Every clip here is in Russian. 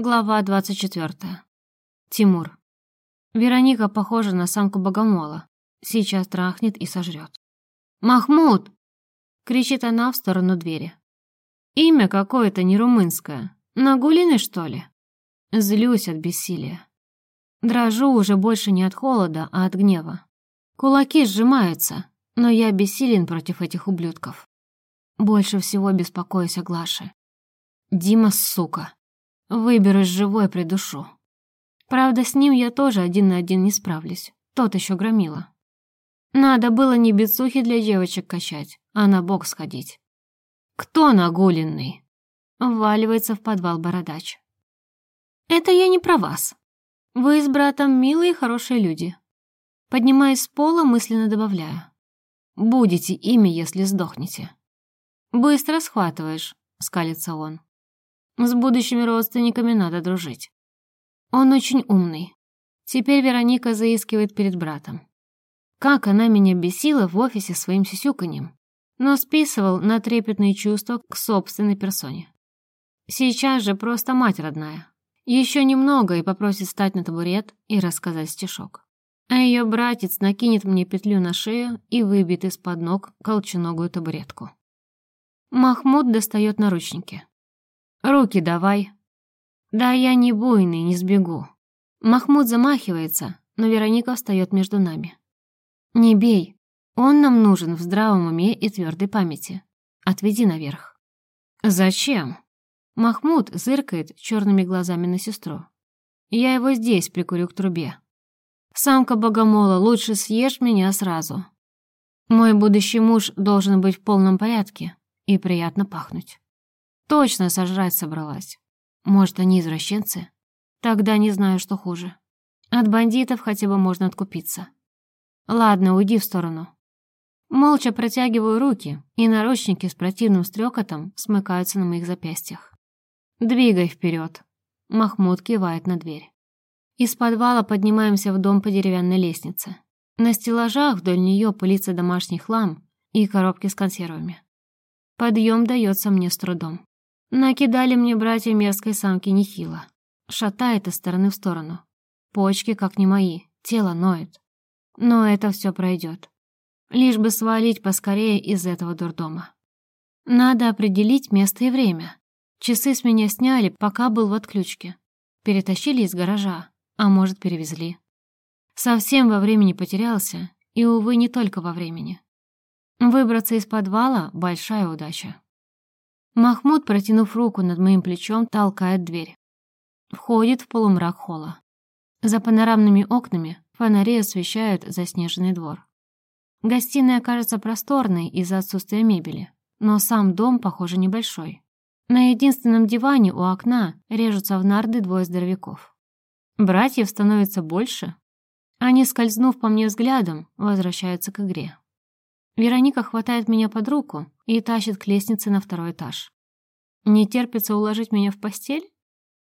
Глава 24. Тимур. Вероника похожа на самку богомола. Сейчас трахнет и сожрет. «Махмуд!» — кричит она в сторону двери. Имя какое-то не румынское. Нагулины, что ли? Злюсь от бессилия. Дрожу уже больше не от холода, а от гнева. Кулаки сжимаются, но я бессилен против этих ублюдков. Больше всего беспокоюсь о Глаше. Дима, сука. Выберусь живой, придушу. Правда, с ним я тоже один на один не справлюсь. Тот еще громила. Надо было не бицухи для девочек качать, а на бок сходить. «Кто нагуленный?» Вваливается в подвал бородач. «Это я не про вас. Вы с братом милые и хорошие люди». Поднимаясь с пола, мысленно добавляю. «Будете ими, если сдохнете». «Быстро схватываешь», — скалится он. С будущими родственниками надо дружить. Он очень умный. Теперь Вероника заискивает перед братом. Как она меня бесила в офисе своим сисюканьем, но списывал на трепетные чувства к собственной персоне. Сейчас же просто мать родная. Еще немного и попросит встать на табурет и рассказать стишок. А ее братец накинет мне петлю на шею и выбьет из-под ног колченогую табуретку. Махмуд достает наручники. Руки давай. Да я не буйный, не сбегу. Махмуд замахивается, но Вероника встает между нами. Не бей. Он нам нужен в здравом уме и твердой памяти. Отведи наверх. Зачем? Махмуд зыркает черными глазами на сестру. Я его здесь прикурю к трубе. Самка богомола, лучше съешь меня сразу. Мой будущий муж должен быть в полном порядке и приятно пахнуть. Точно сожрать собралась. Может, они извращенцы? Тогда не знаю, что хуже. От бандитов хотя бы можно откупиться. Ладно, уйди в сторону. Молча протягиваю руки, и наручники с противным стрекотом смыкаются на моих запястьях. «Двигай вперед. Махмуд кивает на дверь. Из подвала поднимаемся в дом по деревянной лестнице. На стеллажах вдоль нее пылится домашний хлам и коробки с консервами. Подъем дается мне с трудом. Накидали мне братья мерзкой самки нехило. Шатает из стороны в сторону. Почки как не мои, тело ноет. Но это все пройдет. Лишь бы свалить поскорее из этого дурдома. Надо определить место и время. Часы с меня сняли, пока был в отключке. Перетащили из гаража, а может, перевезли. Совсем во времени потерялся, и, увы, не только во времени. Выбраться из подвала — большая удача. Махмуд, протянув руку над моим плечом, толкает дверь. Входит в полумрак холла. За панорамными окнами фонари освещают заснеженный двор. Гостиная кажется просторной из-за отсутствия мебели, но сам дом, похоже, небольшой. На единственном диване у окна режутся в нарды двое здоровяков. Братьев становится больше. Они, скользнув по мне взглядом, возвращаются к игре. Вероника хватает меня под руку и тащит к лестнице на второй этаж. Не терпится уложить меня в постель?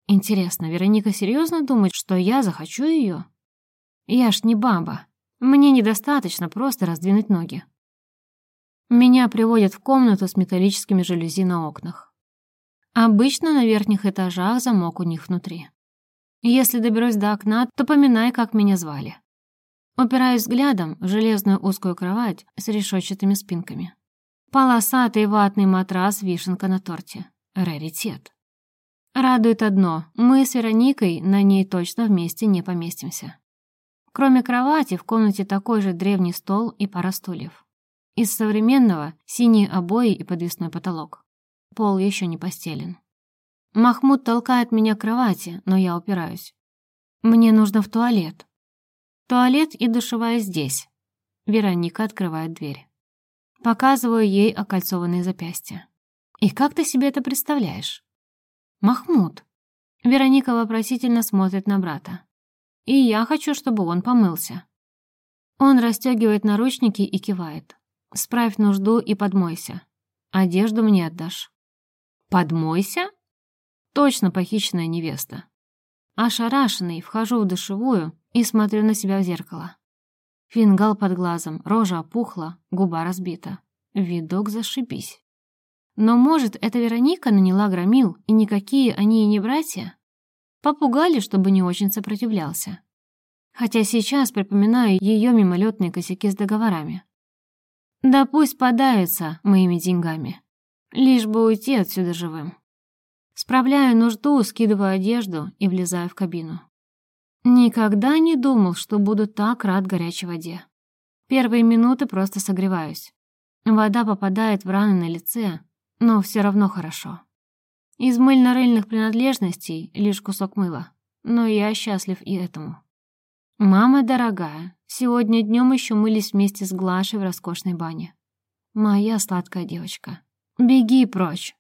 Интересно, Вероника серьезно думает, что я захочу ее? Я ж не баба. Мне недостаточно просто раздвинуть ноги. Меня приводят в комнату с металлическими жалюзи на окнах. Обычно на верхних этажах замок у них внутри. Если доберусь до окна, то поминай, как меня звали. Упираюсь взглядом в железную узкую кровать с решетчатыми спинками. Полосатый ватный матрас вишенка на торте. Раритет. Радует одно, мы с Вероникой на ней точно вместе не поместимся. Кроме кровати, в комнате такой же древний стол и пара стульев. Из современного — синие обои и подвесной потолок. Пол еще не постелен. Махмуд толкает меня к кровати, но я упираюсь. Мне нужно в туалет. Туалет и душевая здесь. Вероника открывает дверь. Показываю ей окольцованные запястья. И как ты себе это представляешь? Махмуд. Вероника вопросительно смотрит на брата. И я хочу, чтобы он помылся. Он расстегивает наручники и кивает. Справь нужду и подмойся. Одежду мне отдашь. Подмойся? Точно похищенная невеста. Ошарашенный, вхожу в душевую и смотрю на себя в зеркало. Фингал под глазом, рожа опухла, губа разбита. Видок зашибись. Но, может, это Вероника наняла громил, и никакие они и не братья? Попугали, чтобы не очень сопротивлялся. Хотя сейчас припоминаю ее мимолетные косяки с договорами. Да пусть подается моими деньгами, лишь бы уйти отсюда живым. Справляю нужду, скидываю одежду и влезаю в кабину. Никогда не думал, что буду так рад горячей воде. Первые минуты просто согреваюсь. Вода попадает в раны на лице, но все равно хорошо. Из мыльно-рыльных принадлежностей лишь кусок мыла, но я счастлив и этому. Мама дорогая, сегодня днем еще мылись вместе с Глашей в роскошной бане. Моя сладкая девочка, беги прочь.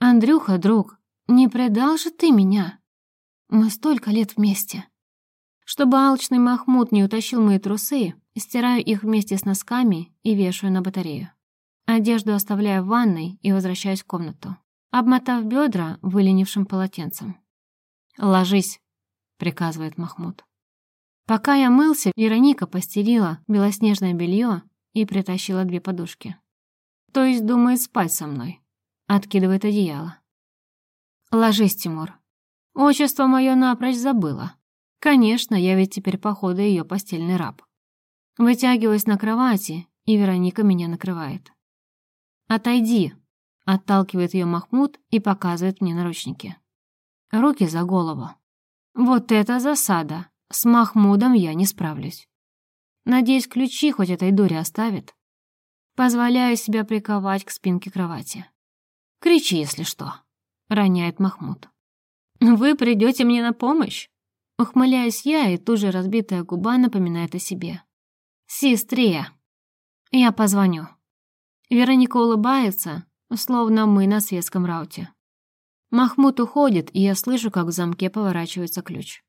Андрюха, друг, не предал же ты меня? Мы столько лет вместе. Чтобы алчный Махмуд не утащил мои трусы, стираю их вместе с носками и вешаю на батарею. Одежду оставляю в ванной и возвращаюсь в комнату, обмотав бедра выленившим полотенцем. «Ложись», — приказывает Махмуд. Пока я мылся, Вероника постелила белоснежное белье и притащила две подушки. То есть думает спать со мной. Откидывает одеяло. «Ложись, Тимур. Отчество мое напрочь забыла. Конечно, я ведь теперь, походу, ее постельный раб. Вытягиваюсь на кровати, и Вероника меня накрывает. «Отойди!» — отталкивает ее Махмуд и показывает мне наручники. Руки за голову. Вот это засада! С Махмудом я не справлюсь. Надеюсь, ключи хоть этой дуре оставит. Позволяю себя приковать к спинке кровати. «Кричи, если что», — роняет Махмуд. «Вы придете мне на помощь?» Ухмыляюсь я, и тут же разбитая губа напоминает о себе. «Сестре!» «Я позвоню». Вероника улыбается, словно мы на светском рауте. Махмуд уходит, и я слышу, как в замке поворачивается ключ.